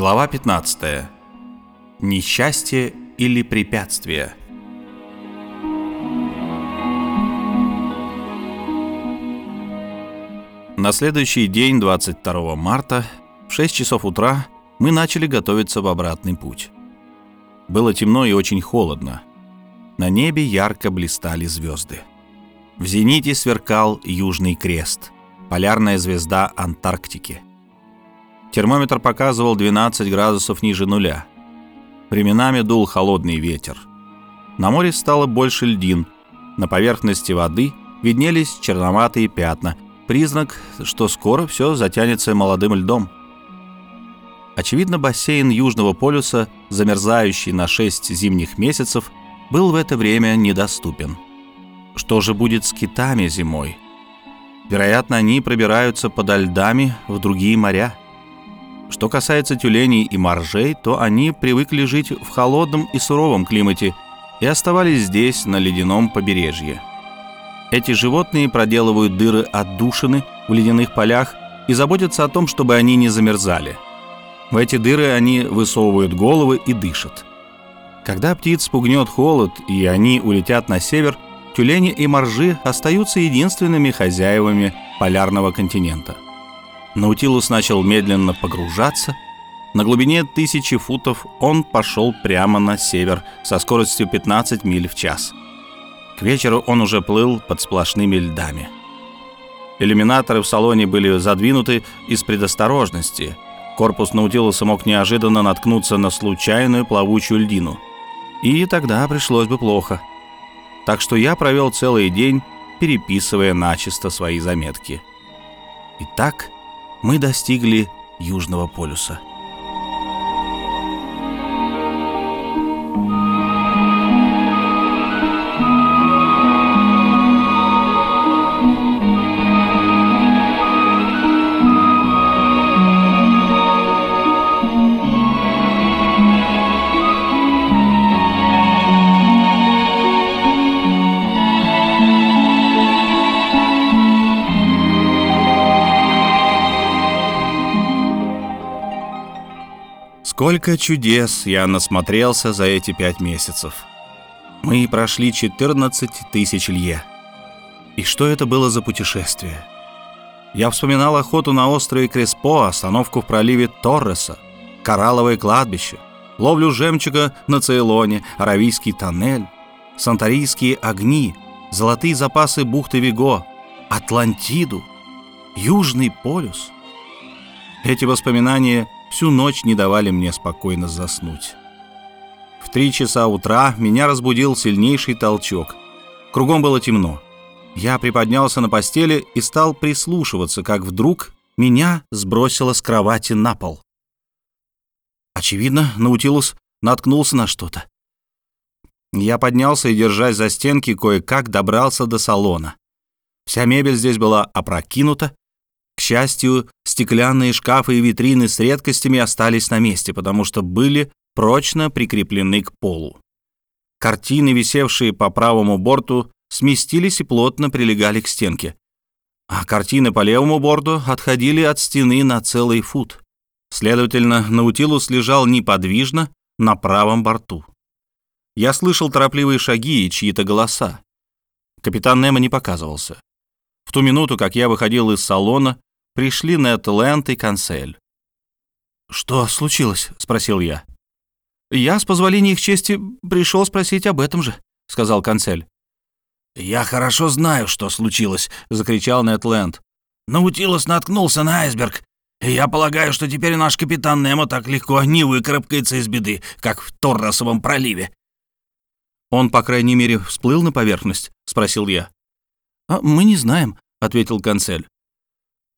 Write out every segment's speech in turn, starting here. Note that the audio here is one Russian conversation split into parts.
Глава 15. Несчастье или препятствие. На следующий день, 22 марта, в 6 часов утра, мы начали готовиться в обратный путь. Было темно и очень холодно. На небе ярко блистали звезды. В зените сверкал Южный крест, полярная звезда Антарктики. Термометр показывал 12 градусов ниже нуля. Временами дул холодный ветер. На море стало больше льдин. На поверхности воды виднелись черноватые пятна, признак, что скоро все затянется молодым льдом. Очевидно, бассейн Южного полюса, замерзающий на 6 зимних месяцев, был в это время недоступен. Что же будет с китами зимой? Вероятно, они пробираются подо льдами в другие моря. Что касается тюленей и моржей, то они привыкли жить в холодном и суровом климате и оставались здесь, на ледяном побережье. Эти животные проделывают дыры отдушины в ледяных полях и заботятся о том, чтобы они не замерзали. В эти дыры они высовывают головы и дышат. Когда птиц спугнет холод и они улетят на север, тюлени и моржи остаются единственными хозяевами полярного континента. Наутилус начал медленно погружаться. На глубине тысячи футов он пошел прямо на север со скоростью 15 миль в час. К вечеру он уже плыл под сплошными льдами. Иллюминаторы в салоне были задвинуты из предосторожности. Корпус Наутилуса мог неожиданно наткнуться на случайную плавучую льдину – и тогда пришлось бы плохо. Так что я провел целый день, переписывая начисто свои заметки. Итак, мы достигли Южного полюса. Сколько чудес я насмотрелся за эти пять месяцев. Мы прошли 14 тысяч лье. И что это было за путешествие? Я вспоминал охоту на острове Креспо, остановку в проливе Торреса, коралловое кладбище, ловлю жемчуга на Цейлоне, Аравийский тоннель, санторийские огни, золотые запасы бухты Виго, Атлантиду, Южный полюс. Эти воспоминания всю ночь не давали мне спокойно заснуть. В три часа утра меня разбудил сильнейший толчок. Кругом было темно. Я приподнялся на постели и стал прислушиваться, как вдруг меня сбросило с кровати на пол. Очевидно, Наутилус наткнулся на что-то. Я поднялся и, держась за стенки, кое-как добрался до салона. Вся мебель здесь была опрокинута, счастью, стеклянные шкафы и витрины с редкостями остались на месте, потому что были прочно прикреплены к полу. Картины, висевшие по правому борту, сместились и плотно прилегали к стенке, а картины по левому борту отходили от стены на целый фут. Следовательно, Наутилус лежал неподвижно на правом борту. Я слышал торопливые шаги и чьи-то голоса. Капитан Немо не показывался. В ту минуту, как я выходил из салона, пришли Нед Ленд и Канцель. «Что случилось?» — спросил я. «Я, с позволения их чести, пришел спросить об этом же», — сказал Канцель. «Я хорошо знаю, что случилось», — закричал Нед Ленд. «Наутилус наткнулся на айсберг, и я полагаю, что теперь наш капитан Немо так легко не выкарабкается из беды, как в Торросовом проливе». «Он, по крайней мере, всплыл на поверхность?» — спросил я. «А мы не знаем», — ответил Канцель.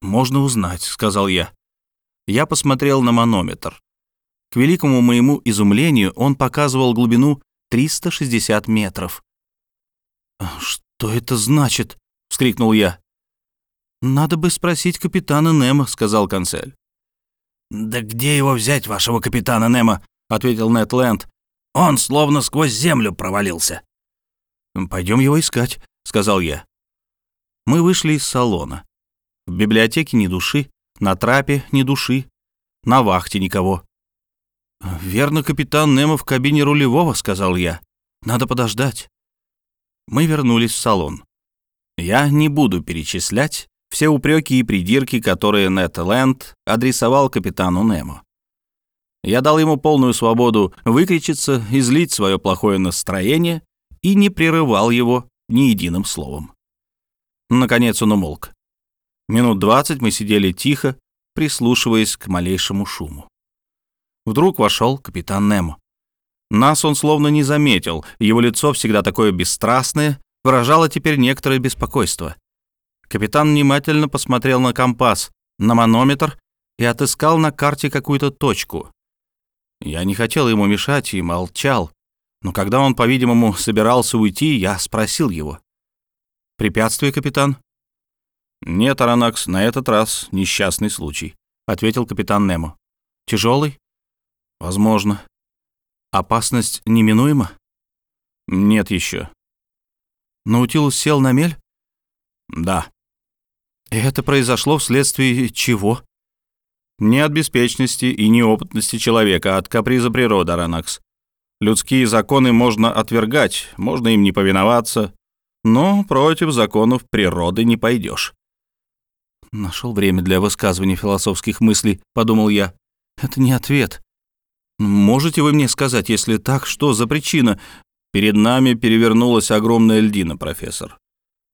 «Можно узнать», — сказал я. Я посмотрел на манометр. К великому моему изумлению он показывал глубину 360 метров. «Что это значит?» — вскрикнул я. «Надо бы спросить капитана Немо», — сказал консель. «Да где его взять, вашего капитана Немо?» — ответил Нед Ленд. «Он словно сквозь землю провалился». «Пойдем его искать», — сказал я. Мы вышли из салона. В библиотеке ни души, на трапе ни души, на вахте никого. «Верно, капитан Немо в кабине рулевого», — сказал я. «Надо подождать». Мы вернулись в салон. Я не буду перечислять все упреки и придирки, которые Нед Лэнд адресовал капитану Немо. Я дал ему полную свободу выкричиться, излить свое плохое настроение и не прерывал его ни единым словом. Наконец он умолк. Минут двадцать мы сидели тихо, прислушиваясь к малейшему шуму. Вдруг вошел капитан Немо. Нас он словно не заметил, его лицо, всегда такое бесстрастное, выражало теперь некоторое беспокойство. Капитан внимательно посмотрел на компас, на манометр и отыскал на карте какую-то точку. Я не хотел ему мешать и молчал, но когда он, по-видимому, собирался уйти, я спросил его. «Препятствие, капитан?» «Нет, Аронакс, на этот раз несчастный случай», — ответил капитан Немо. «Тяжелый?» «Возможно». «Опасность неминуема?» «Нет еще». «Наутилус сел на мель?» «Да». «И это произошло вследствие чего?» «Не от беспечности и неопытности человека, а от каприза природы, Аронакс. Людские законы можно отвергать, можно им не повиноваться, но против законов природы не пойдешь. Нашел время для высказывания философских мыслей, подумал я. Это не ответ. Можете вы мне сказать, если так, что за причина? Перед нами перевернулась огромная льдина, профессор.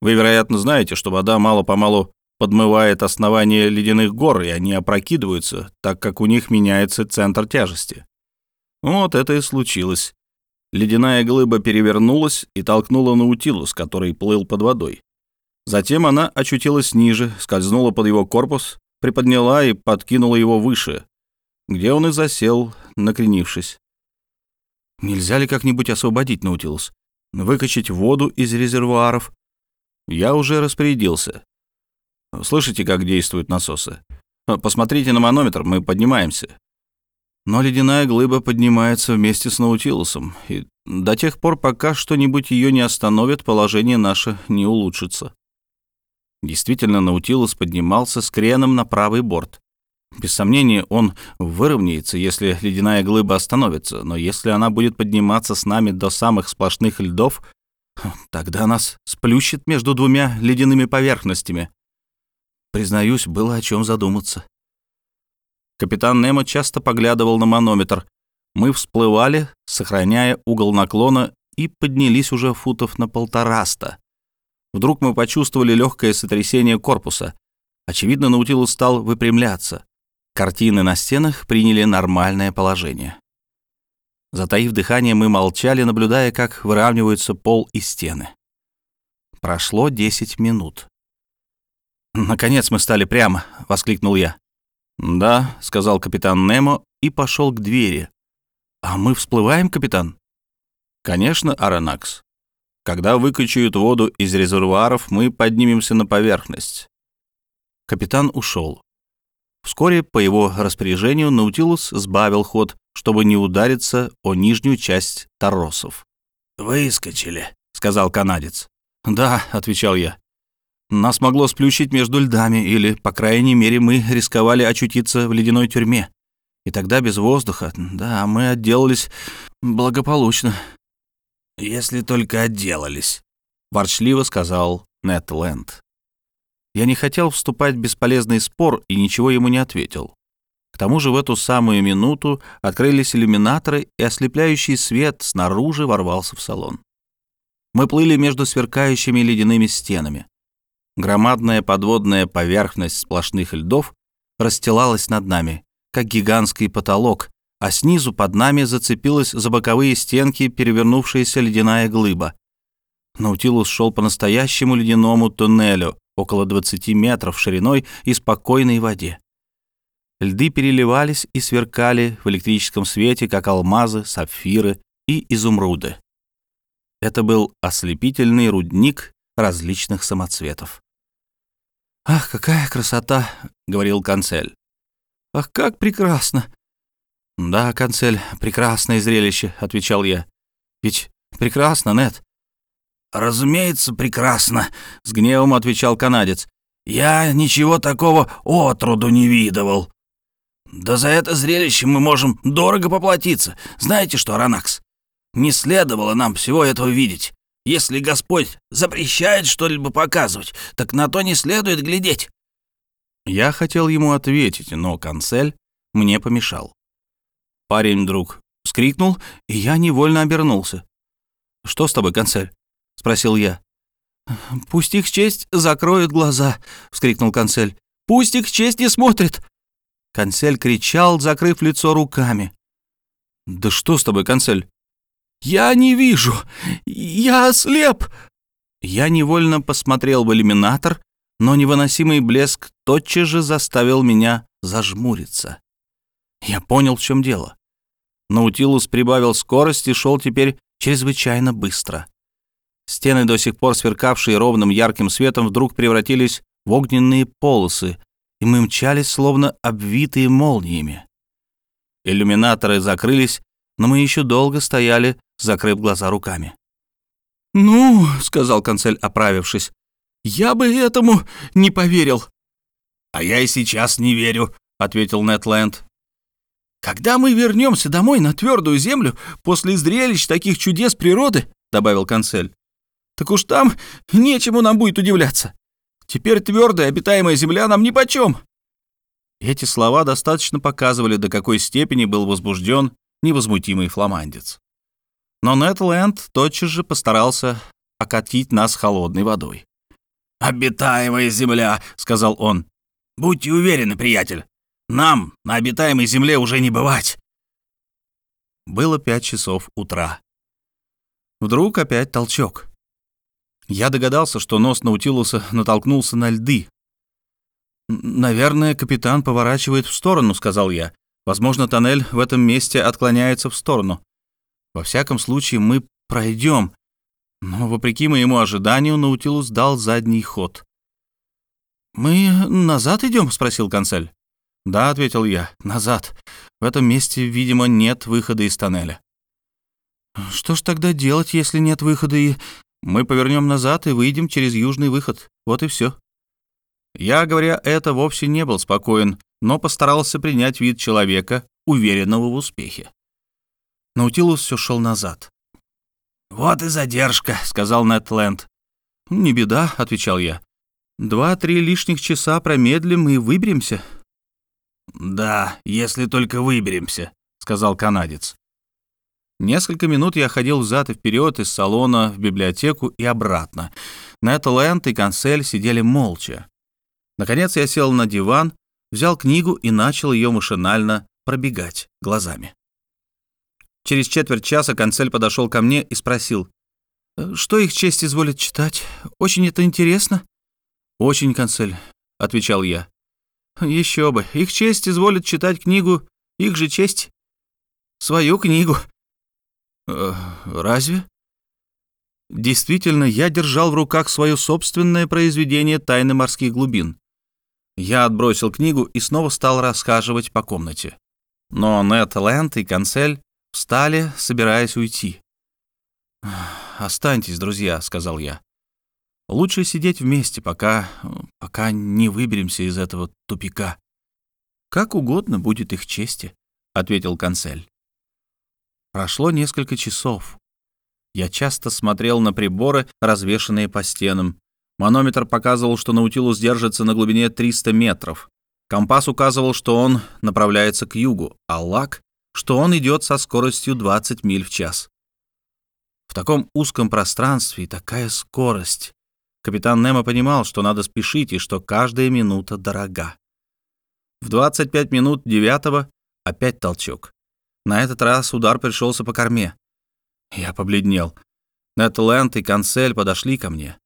Вы, вероятно, знаете, что вода мало-помалу подмывает основание ледяных гор, и они опрокидываются, так как у них меняется центр тяжести. Вот это и случилось. Ледяная глыба перевернулась и толкнула Наутилус, который плыл под водой. Затем она очутилась ниже, скользнула под его корпус, приподняла и подкинула его выше, где он и засел, накренившись. Нельзя ли как-нибудь освободить Наутилус? Выкачать воду из резервуаров? Я уже распорядился. Слышите, как действуют насосы? Посмотрите на манометр, мы поднимаемся. Но ледяная глыба поднимается вместе с Наутилусом, и до тех пор, пока что-нибудь ее не остановит, положение наше не улучшится. Действительно, Наутилус поднимался с креном на правый борт. Без сомнения, он выровняется, если ледяная глыба остановится, но если она будет подниматься с нами до самых сплошных льдов, тогда нас сплющит между двумя ледяными поверхностями. Признаюсь, было о чем задуматься. Капитан Немо часто поглядывал на манометр. Мы всплывали, сохраняя угол наклона, и поднялись уже футов на полтораста. Вдруг мы почувствовали легкое сотрясение корпуса. Очевидно, Наутилус стал выпрямляться. Картины на стенах приняли нормальное положение. Затаив дыхание, мы молчали, наблюдая, как выравниваются пол и стены. Прошло 10 минут. «Наконец мы стали прямо!» — воскликнул я. «Да», — сказал капитан Немо и пошел к двери. «А мы всплываем, капитан?» «Конечно, Аронакс. Когда выкачают воду из резервуаров, мы поднимемся на поверхность». Капитан ушел. Вскоре по его распоряжению Наутилус сбавил ход, чтобы не удариться о нижнюю часть торосов. «Выскочили», — сказал канадец. «Да», — отвечал я. «Нас могло сплющить между льдами, или, по крайней мере, мы рисковали очутиться в ледяной тюрьме. И тогда без воздуха, да, мы отделались благополучно». «Если только отделались», — ворчливо сказал Нед Ленд. Я не хотел вступать в бесполезный спор и ничего ему не ответил. К тому же в эту самую минуту открылись иллюминаторы, и ослепляющий свет снаружи ворвался в салон. Мы плыли между сверкающими ледяными стенами. Громадная подводная поверхность сплошных льдов расстилалась над нами, как гигантский потолок, а снизу под нами зацепилась за боковые стенки перевернувшаяся ледяная глыба. Наутилус шел по настоящему ледяному туннелю, около 20 метров шириной и спокойной воде. Льды переливались и сверкали в электрическом свете, как алмазы, сапфиры и изумруды. Это был ослепительный рудник различных самоцветов. «Ах, какая красота!» — говорил канцель. «Ах, как прекрасно!» «Да, канцель, прекрасное зрелище», — отвечал я. «Ведь прекрасно, нет?» «Разумеется, прекрасно», — с гневом отвечал канадец. «Я ничего такого отроду не видывал». «Да за это зрелище мы можем дорого поплатиться. Знаете что, Ранакс? Не следовало нам всего этого видеть. Если Господь запрещает что-либо показывать, так на то не следует глядеть». Я хотел ему ответить, но канцель мне помешал. Парень вдруг вскрикнул, и я невольно обернулся. «Что с тобой, канцель?» — спросил я. «Пусть их честь закроют глаза», — вскрикнул канцель. «Пусть их честь не смотрит!» Консель кричал, закрыв лицо руками. «Да что с тобой, Консель?» «Я не вижу! Я ослеп!» Я невольно посмотрел в иллюминатор, но невыносимый блеск тотчас же заставил меня зажмуриться. Я понял, в чем дело. Наутилус прибавил скорость и шел теперь чрезвычайно быстро. Стены, до сих пор сверкавшие ровным ярким светом, вдруг превратились в огненные полосы, и мы мчались, словно обвитые молниями. Иллюминаторы закрылись, но мы еще долго стояли, закрыв глаза руками. «Ну», — сказал канцель, оправившись, — «я бы этому не поверил». «А я и сейчас не верю», — ответил Нетленд. «Когда мы вернемся домой на твердую землю после зрелищ таких чудес природы», — добавил канцель, — «так уж там нечему нам будет удивляться. Теперь твердая обитаемая земля нам нипочем». Эти слова достаточно показывали, до какой степени был возбужден невозмутимый фламандец. Но Нетленд тотчас же постарался окатить нас холодной водой. «Обитаемая земля», — сказал он. «Будьте уверены, приятель, нам на обитаемой земле уже не бывать». Было пять часов утра. Вдруг опять толчок. Я догадался, что нос Наутилуса натолкнулся на льды. «Наверное, капитан поворачивает в сторону», — сказал я. «Возможно, тоннель в этом месте отклоняется в сторону. Во всяком случае, мы пройдем». Но, вопреки моему ожиданию, Наутилус дал задний ход. «Мы назад идем?» — спросил консель. «Да», — ответил я, — «назад. В этом месте, видимо, нет выхода из тоннеля». «Что ж тогда делать, если нет выхода и мы повернем назад и выйдем через южный выход. Вот и все. Я, говоря это, вовсе не был спокоен, но постарался принять вид человека, уверенного в успехе. Наутилус все шел назад. «Вот и задержка», — сказал Нэтленд. «Не беда», — отвечал я. «Два-три лишних часа промедлим и выберемся». «Да, если только выберемся», — сказал канадец. Несколько минут я ходил взад и вперед из салона в библиотеку и обратно. Нэтт и Канцель сидели молча. Наконец я сел на диван, взял книгу и начал ее машинально пробегать глазами. Через четверть часа Канцель подошел ко мне и спросил, «Э, «Что их честь изволит читать? Очень это интересно?» «Очень, Канцель», — отвечал я. «Еще бы, их честь изволит читать книгу их же честь. Свою книгу», Э, разве? Действительно, я держал в руках свое собственное произведение «Тайны морских глубин». Я отбросил книгу и снова стал расхаживать по комнате. Но Нет Лэнд и Канцель встали, собираясь уйти. «Останьтесь, друзья», — сказал я. «Лучше сидеть вместе, пока... пока не выберемся из этого тупика». «Как угодно будет их чести», — ответил Канцель. Прошло несколько часов. Я часто смотрел на приборы, развешанные по стенам. Манометр показывал, что Наутилус держится на глубине 300 метров. Компас указывал, что он направляется к югу, а лак, что он идет со скоростью 20 миль в час. В таком узком пространстве и такая скорость. Капитан Немо понимал, что надо спешить и что каждая минута дорога. В 25 минут девятого опять толчок. На этот раз удар пришелся по корме. Я побледнел. Нетленд и Канцель подошли ко мне.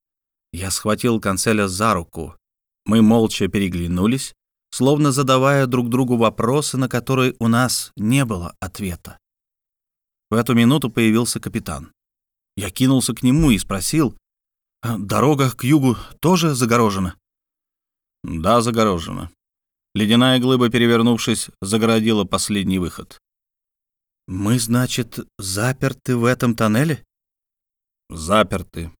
Я схватил Канцеля за руку. Мы молча переглянулись, словно задавая друг другу вопросы, на которые у нас не было ответа. В эту минуту появился капитан. Я кинулся к нему и спросил, «А «Дорога к югу тоже загорожена?» «Да, загорожена». Ледяная глыба, перевернувшись, загородила последний выход. «Мы, значит, заперты в этом тоннеле?» «Заперты.